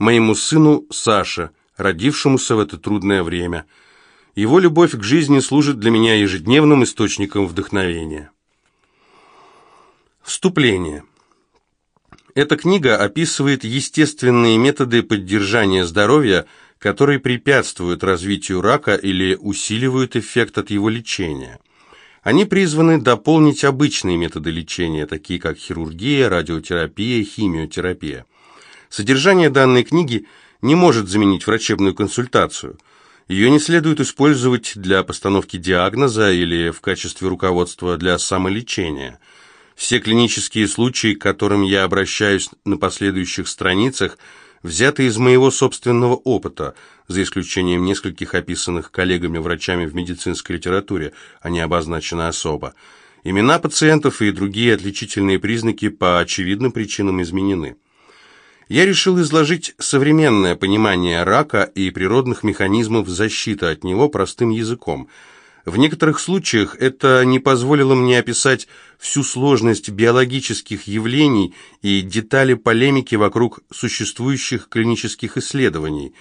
моему сыну Саше, родившемуся в это трудное время. Его любовь к жизни служит для меня ежедневным источником вдохновения. Вступление. Эта книга описывает естественные методы поддержания здоровья, которые препятствуют развитию рака или усиливают эффект от его лечения. Они призваны дополнить обычные методы лечения, такие как хирургия, радиотерапия, химиотерапия. Содержание данной книги не может заменить врачебную консультацию. Ее не следует использовать для постановки диагноза или в качестве руководства для самолечения – все клинические случаи, к которым я обращаюсь на последующих страницах, взяты из моего собственного опыта, за исключением нескольких описанных коллегами-врачами в медицинской литературе, они обозначены особо. Имена пациентов и другие отличительные признаки по очевидным причинам изменены. Я решил изложить современное понимание рака и природных механизмов защиты от него простым языком – в некоторых случаях это не позволило мне описать всю сложность биологических явлений и детали полемики вокруг существующих клинических исследований.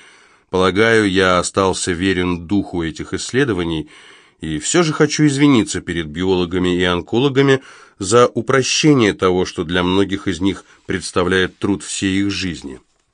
Полагаю, я остался верен духу этих исследований, и все же хочу извиниться перед биологами и онкологами за упрощение того, что для многих из них представляет труд всей их жизни.